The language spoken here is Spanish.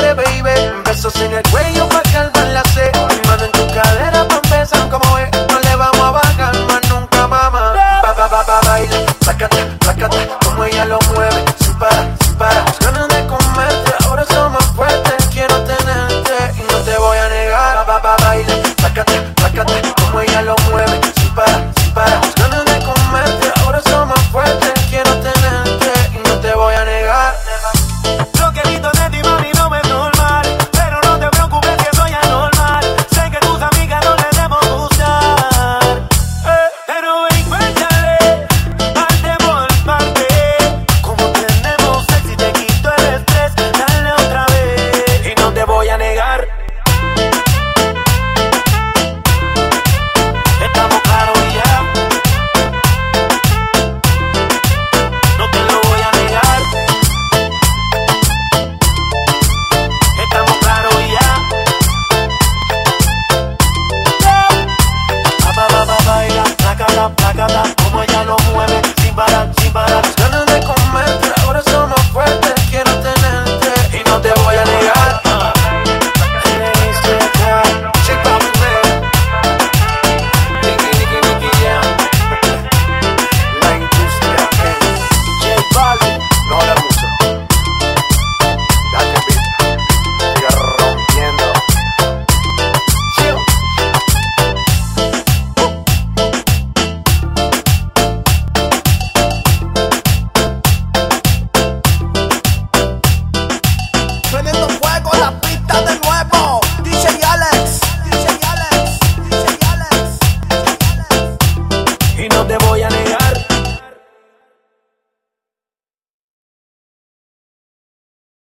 dale, baby. Besos en el cuello pa' calmar la sed. Mi mano en tu cadera pa' empezar como es. No le vamos a bajar más nunca, mamá. Ba, ba, ba, ba, baila, sácate, sácate, como ella lo mueve. father